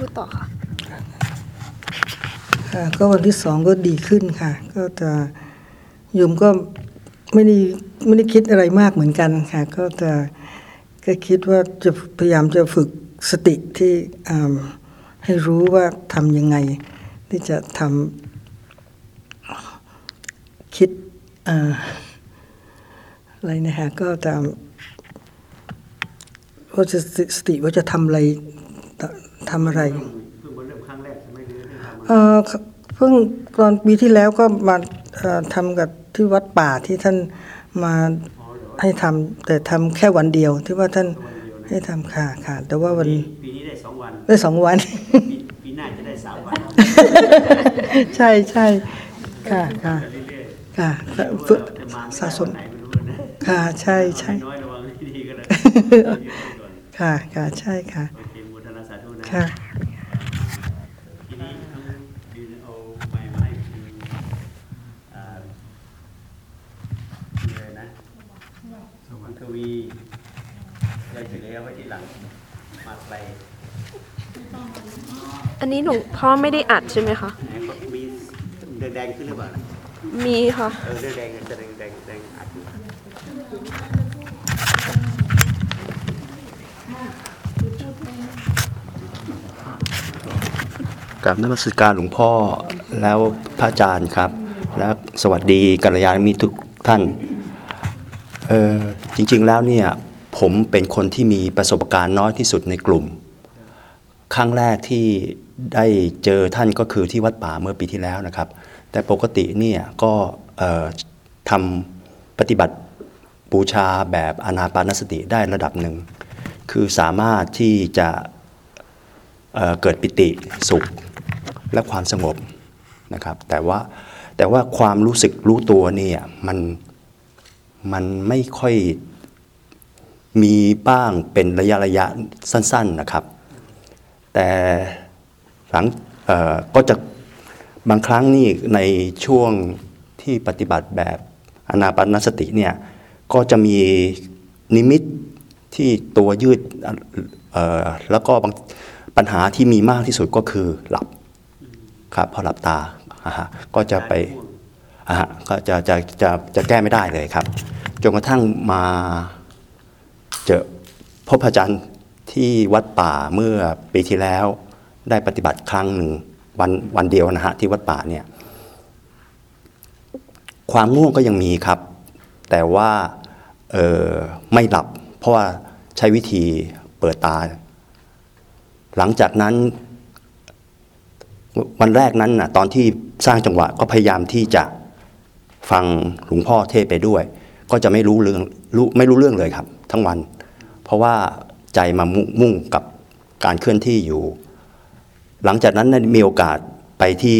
พูดต่อค่ะค่ะก็วันที่สองก็ดีขึ้นค่ะ ก็จะโยมก็ไม่ได้ไม่ได้คิดอะไรมากเหมือนกันค่ะ ก็จะก็คิดว่าจะพยายามจะฝึกสติที่ให้รู้ว่าทำยังไง ที่จะทำคิดอ่าอะไรนะคะก็จะว่าจะสติว่าจะทำอะไร ทำอะไรเพิ่งมาเริ่มครั้งแรกใช่ไหมหรือได้ทำมาเอ่อเพิ่งตอนปีที่แล้วก็มาเอ่อทำกับที่วัดป่าที่ท่านมาให้ทำแต่ทำแค่วันเดียวที่ว่าท่านให้ทำค่ะค่ะแต่ว่าวันปีนี้ได้สองวันได้สองวัน ปีปีหน้าจะได้สามวันใช่ใช่ค่ะค่ะเรื่อยค่ะๆไม่รู้ฝึกว่าจะมาไม่ได้สะสมวันไหนไม่รู้นะค่ะใช่ใช่น้อยระวังให้ดีก็ได้เยอะๆก่อนค่ะค่ะใช่ค่ะ โอเค ค่ะทีนี้ต้องยืนเอาไม้มาให้คุณอ่ามีอะไรนะคุณทวียายถือเลยเอาไว้ที่หลังมาไกลอันนี้หลวงพ่อไม่ได้อัดใช่ไหมคะไหนเขามีเดินแดงขึ้นหรือเปล่านะมีค่ะเออเดินแดงจะแดงแดงแดงอัดอยู่ กับนมัสการหลวงพ่อแล้วพระอาจารย์ครับ และสวัสดีกัลยาณมิตรทุกท่านเออจริงๆแล้วเนี่ยผมเป็นคนที่มีประสบการณ์น้อยที่สุดในกลุ่ม ครั้งแรกที่ได้เจอท่านก็คือที่วัดป่าเมื่อปีที่แล้วนะครับ แต่ปกติเนี่ยก็ทำปฏิบัติบูชาแบบอนาปานสติได้ระดับหนึ่ง คือสามารถที่จะเเกิดปิติสุข และความสงบนะครับ แต่ว่าแต่ว่าความรู้สึกรู้ตัวเนี่ยมันมันไม่ค่อยมีบ้างเป็นระยะระยะสั้น ๆนะครับ แต่หลังก็จะบางครั้งนี่ในช่วงที่ปฏิบัติแบบอนาปานสติเนี่ยก็จะมีนิมิตที่ตัวยืดแล้วก็บางปัญหาที่มีมากที่สุดก็คือหลับ ครับพอหลับตาอ่าฮะก็จะไปอ่าฮะก็จะจะจะจะแก้ไม่ได้เลยครับจนกระทั่งมาเจอพบพระอาจารย์ที่วัดป่าเมื่อปีที่แล้วได้ปฏิบัติครั้งหนึ่งวันวันเดียวนะฮะที่วัดป่าเนี่ยความง่วงก็ยังมีครับ แต่ว่าเอ่อไม่หลับ เพราะว่าใช้วิธีเปิดตา หลังจากนั้น วันแรกนั้นนะตอนที่สร้างจังหวะก็พยายามที่จะฟังหลวงพ่อเทศไปด้วย ก็จะไม่รู้เรื่องรู้ไม่รู้เรื่องเลยครับ ทั้งวัน เพราะว่าใจมามุ่งงกับการเคลื่อนที่อยู่ หลังจากนั้นมีโอกาสไปที่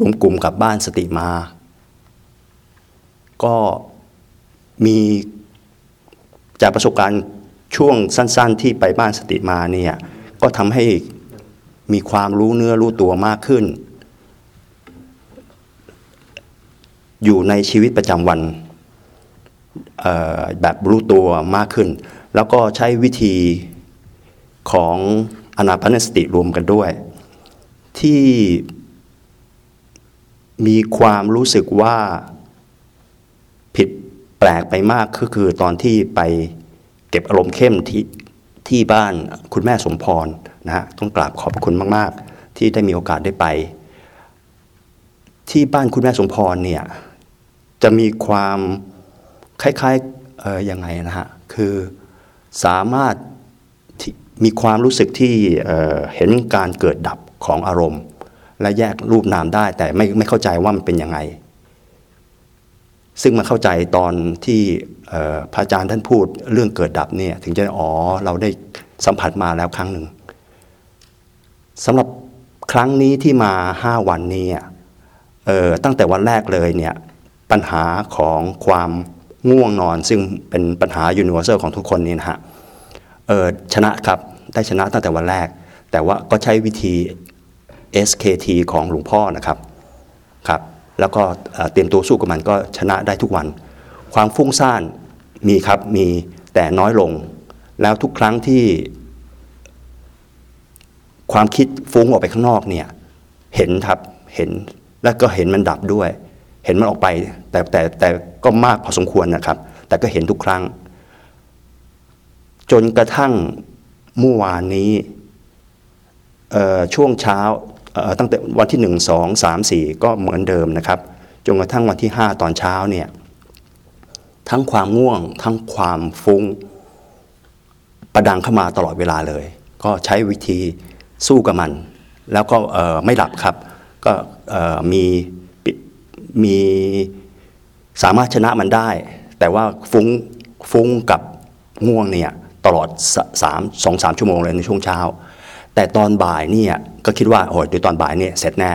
รวมกลุ่มกับบ้านสติมา ก็มีจากประสบการณ์ช่วงสั้น ๆ ที่ไปบ้านสติมาเนี่ยก็ทำให้ มีความรู้เนื้อรู้ตัวมากขึ้น อยู่ในชีวิตประจำวันแบบรู้ตัวมากขึ้น แล้วก็ใช้วิธีของอนาปนสติรวมกันด้วย ที่มีความรู้สึกว่าผิดแปลกไปมากก็คือตอนที่ไปเก็บอารมณ์เข้มที่ที่บ้านคุณแม่สมพร นะฮะต้องกราบขอบพระคุณมาก ๆ ที่ได้มีโอกาสได้ไป ที่บ้านคุณแม่สมพรเนี่ยจะมีความคล้ายๆเอ่อยังไงนะฮะคือสามารถมีความรู้สึกที่เเห็นการเกิดดับของอารมณ์ และแยกรูปนามได้แต่ไม่ไม่เข้าใจว่ามันเป็นยังไง ซึ่งมาเข้าใจตอนที่พระอาจารย์ท่านพูดเรื่องเกิดดับเนี่ยถึงจะอ๋อเราได้สัมผัสมาแล้วครั้งหนึ่ง สำหรับครั้งนี้ที่มาห้าวันนี้เอ่อตั้งแต่วันแรกเลยเนี่ยปัญหาของความง่วงนอนซึ่งเป็นปัญหายูนิเวอร์แซลของทุกคนนี่นะฮะเออชนะครับได้ชนะตั้งแต่วันแรก แต่ว่าก็ใช้วิธี SKT ของหลวงพ่อนะครับครับ แล้วก็เตรียมตัวสู้กับมันก็ชนะได้ทุกวัน ความฟุ้งซ่านมีครับมีแต่น้อยลง แล้วทุกครั้งที่ ความคิดฟุ้งออกไปข้างนอกเนี่ย เห็นครับเห็นแล้วก็เห็นมันดับด้วย เห็นมันออกไป แต่แต่แต่ก็มากพอสมควรนะครับ แต่ก็เห็นทุกครั้ง จนกระทั่งเมื่อวานนี้ช่วงเช้าตั้งแต่วันที่หนึ่งสองสามสี่ก็เหมือนเดิมนะครับจนกระทั่งวันที่ห้าตอนเช้าเนี่ยทั้งความง่วง ทั้งความฟุ้ง ประดังเข้ามาตลอดเวลาเลย ก็ใช้วิธี สู้กับมัน แล้วก็ไม่หลับครับ ก็มีมีสามารถชนะมันได้ แต่ว่าฟุ้งฟุ้งกับง่วงเนี่ยตลอดสามสองสามชั่วโมงเลยในช่วงเช้า แต่ตอนบ่ายเนี่ยก็คิดว่าโอ้ยเดี๋ยวตอนบ่ายเนี่ยเสร็จแน่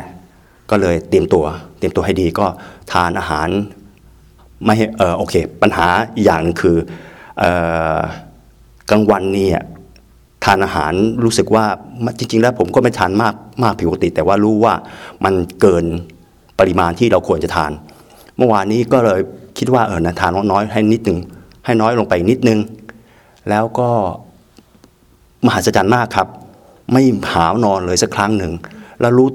ก็เลยเตรียมตัว เตรียมตัวให้ดีก็ทานอาหารไม่เออโอเค ปัญหาอีกอย่างหนึงคือเออกลางวันเนี่ย ทานอาหารรู้สึกว่าจริง ๆ แล้วผมก็ไม่ทานมากมากผิดปกติ แต่ว่ารู้ว่ามันเกินปริมาณที่เราควรจะทาน เมื่อวานนี้ก็เลยคิดว่าเออนะทานน้อยให้นิดนึงให้น้อยลงไปนิดนึง แล้วก็มหัศจรรย์มากครับ ไม่หาวนอนเลยสักครั้งหนึ่งแล้วรู้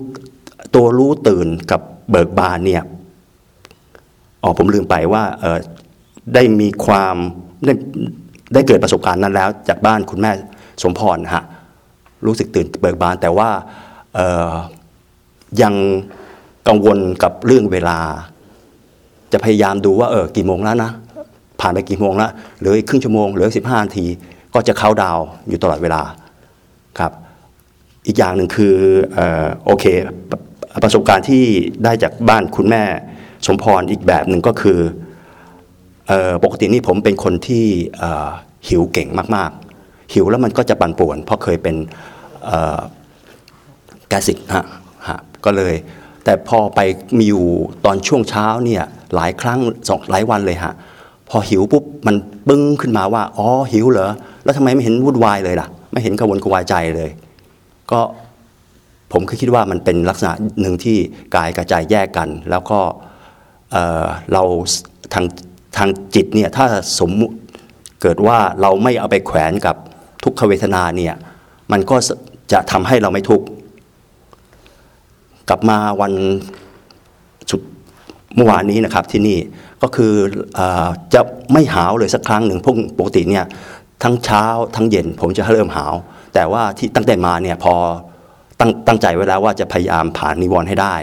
ตัวรู้ตื่นกับเบิกบานเนี่ยอ๋อผมลืมไปว่าเออได้มีความได้ได้เกิดประสบการณ์นั้นแล้ว จากบ้านคุณแม่ สมพรนะฮะรู้สึกตื่นเบิกบาน แต่ว่ายังกังวลกับเรื่องเวลา จะพยายามดูว่าเออกี่โมงแล้วนะ ผ่านไปกี่โมงแล้วเหลืออีกครึ่งชั่วโมงเหลือสิบห้านาที ก็จะเข้าดาวอยู่ตลอดเวลาครับอีกอย่างหนึ่งคือออโอเคปประสบการณ์ที่ได้จากบ้านคุณแม่สมพรอีกแบบหนึ่งก็คือออปกตินี่ผมเป็นคนที่หิวเก่งมาก หิวแล้วมันก็จะปั่นป่วน เพราะเคยเป็นแกสิกฮะฮะก็เลย แต่พอไปมีอยู่ตอนช่วงเช้าเนี่ยหลายครั้งสองหลายวันเลยฮะพอหิวปุ๊บมันปึ้งขึ้นมาว่าอ๋อหิวเหรอแล้วทำไมไม่เห็นวุ่นวายเลยล่ะ ไม่เห็นกระวนกระวายใจเลย ก็ผมก็คิดว่ามันเป็นลักษณะหนึ่งที่กายกับใจแยกกัน แล้วก็เเราทางทางจิตเนี่ยถ้าสมมุติเกิดว่าเราไม่เอาไปแขวนกับ ทุกขเวทนาเนี่ยมันก็จะทำให้เราไม่ทุกข์กลับมาวันสุดเมื่อวานนี้นะครับที่นี่ก็คืออจะไม่หาวเลยสักครั้งหนึ่งพวกปกติเนี่ยทั้งเช้าทั้งเย็นผมจะเริ่มหาว แต่ว่าที่ตั้งแต่มาเนี่ยพอตั้งตั้งใจไว้แล้วว่าจะพยายามผ่านนิวรณ์ให้ได้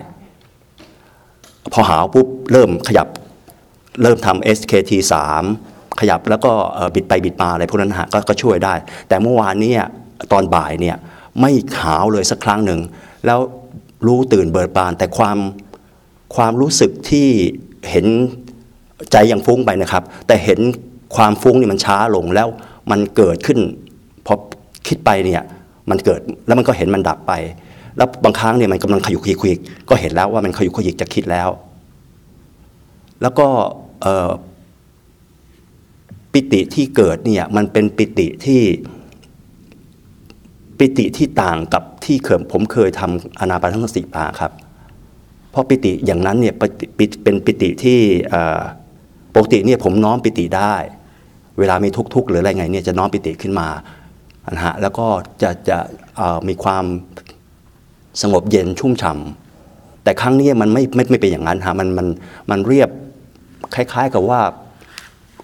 พอหาวปุ๊บเริ่มขยับเริ่มทำ SKT 3 ขยับแล้วก็บิดไปบิดมาอะไรพวกนั้นฮะกก็ช่วยได้ แต่เมื่อวานเนี่ยตอนบ่ายเนี่ยไม่หาวเลยสักครั้งหนึ่ง แล้วรู้ตื่นเบิดบานแต่ความความรู้สึกที่เห็นใจยังฟุ้งไปนะครับ แต่เห็นความฟุ้งนี่มันช้าลงแล้วมันเกิดขึ้นพอคิดไปเนี่ยมันเกิดแล้วมันก็เห็นมันดับไป แล้วบางครั้งเนี่ยมันกำลังขยุกขยิกก็เห็นแล้วว่ามันขยุกขยิกจะคิดแล้ว แล้วก็ ปิติที่เกิดเนี่ยมันเป็นปิติที่ปิติที่ต่างกับที่เคยผมเคยทำอนาปานสติมาครับ เพราะปิติอย่างนั้นเนี่ยเป็นปิติที่ปกติเนี่ยผมน้อมปิติได้ เวลามีทุกข์ๆหรืออะไรไงเนี่ยจะน้อมปิติขึ้นมานะฮะแล้วก็จะจะมีความสงบเย็นชุ่มฉ่ำแต่ครั้งนี้มันไม่ไม่ไม่เป็นอย่างนั้นฮะมันมันมันเรียบคล้าย ๆ กับว่า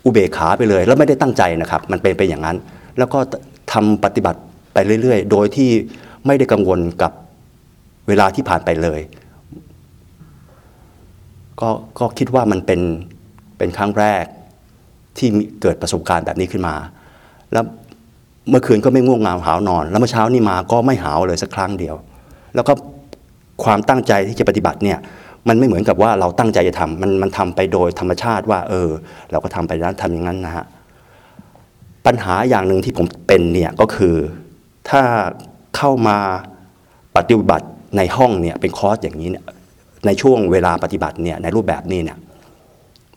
อุเบกขาไปเลย แล้วไม่ได้ตั้งใจนะครับ มันเป็นไปอย่างนั้น แล้วก็ทำปฏิบัติไปเรื่อย ๆ โดยที่ไม่ได้กังวลกับเวลาที่ผ่านไปเลยก็ก็คิดว่ามันเป็นเป็นครั้งแรกที่เกิดประสบการณ์แบบนี้ขึ้นมา แล้วเมื่อคืนก็ไม่ง่วงงามหาวนอน แล้วเมื่อเช้านี่มาก็ไม่หาวเลยสักครั้งเดียว แล้วก็ความตั้งใจที่จะปฏิบัติเนี่ย มันไม่เหมือนกับว่าเราตั้งใจจะทำมันมันทำไปโดยธรรมชาติว่า เออ เราก็ทำไปแล้วทำอย่างนั้นนะฮะปัญหาอย่างหนึ่งที่ผมเป็นเนี่ยก็คือ ถ้าเข้ามาปฏิบัติในห้องเนี่ยเป็นคอร์สอย่างนี้เนี่ยในช่วงเวลาปฏิบัติเนี่ยในรูปแบบนี้เนี่ย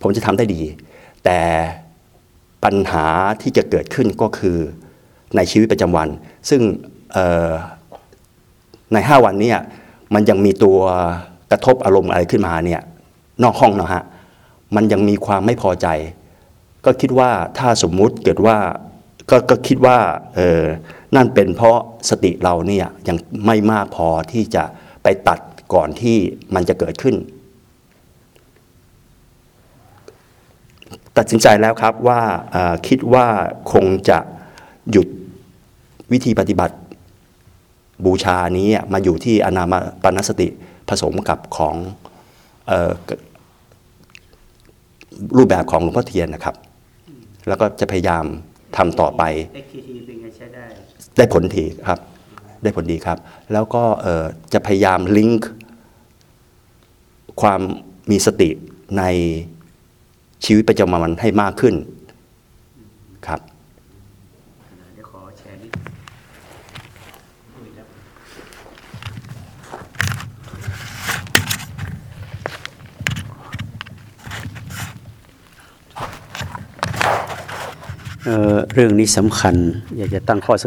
ผมจะทำได้ดี แต่ปัญหาที่จะเกิดขึ้นก็คือในชีวิตประจำวัน ซึ่งออใน 5 วันเนี้มันยังมีตัว กระทบอารมณ์อะไรขึ้นมาเนี่ยนอกห้องนะฮะมันยังมีความไม่พอใจ ก็คิดว่าถ้าสมมุติเกิดว่าก็ก็คิดว่าเออนั่นเป็นเพราะสติเราเนี่ยยังไม่มากพอที่จะไปตัดก่อนที่มันจะเกิดขึ้น ตัดสินใจแล้วครับว่าคิดว่าคงจะหยุดวิธีปฏิบัติบูชานี้มาอยู่ที่อนามาปนสติ ผสมกับของออรูปแบบของหลวงพ่อเทียนนะครับ แล้วก็จะพยายามทำต่อไป ได้ผลดีครับ ได้ผลดีครับ แล้วก็จะพยายามลิงก์ความมีสติในชีวิตประจำวันให้มากขึ้นครับ เดี๋ยวขอแชร์นิดพูดอีกแล้ว เรื่องนี้สำคัญ อยากจะตั้งข้อสัง